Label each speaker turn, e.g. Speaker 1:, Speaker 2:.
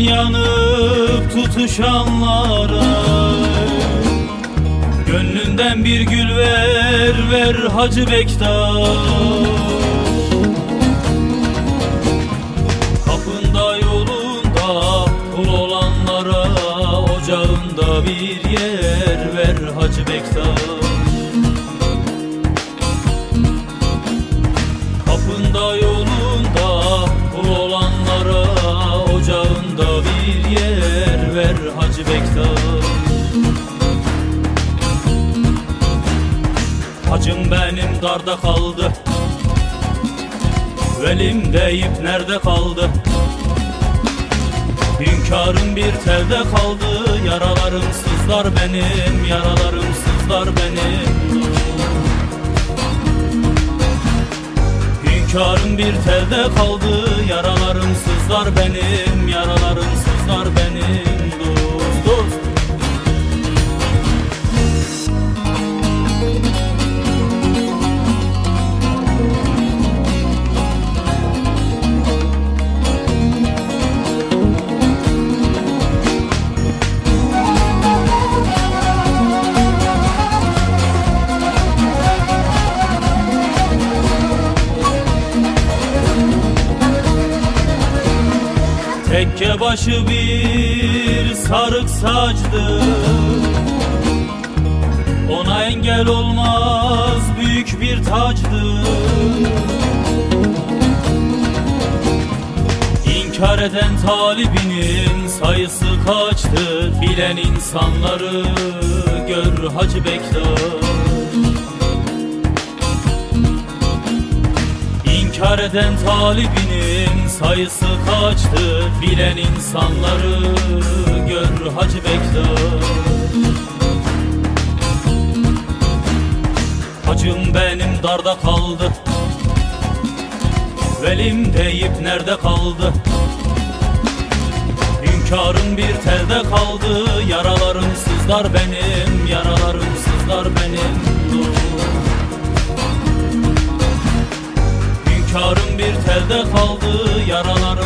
Speaker 1: yanıp tutuşanlara. Gönlünden bir gül ver ver Hacı Bektaş. Bir yer ver Hacı Bektaş Hacı Bektaş. Hacım benim darda kaldı. Velim deyip nerede kaldı? Hünkârım bir telde kaldı. Yaralarım sızlar benim Yaralarım sızlar benim. Hünkârım bir telde kaldı. Yaralarım sızlar benim Yaralarım sızlar benim Tekke başı bir sarık saçtı Ona engel olmaz büyük bir tacdı. İnkar eden talibinin sayısı kaçtı? Bilen insanları gör Hacı Bektaş İnkar eden talibinin sayısı kaçtı? Bilen insanları gör Hacı Bektaş. Hacım benim darda kaldı. Velim deyip nerede kaldı? Hünkârım bir telde kaldı. Yaralarım sızlar benim Telde kaldı Yaralarım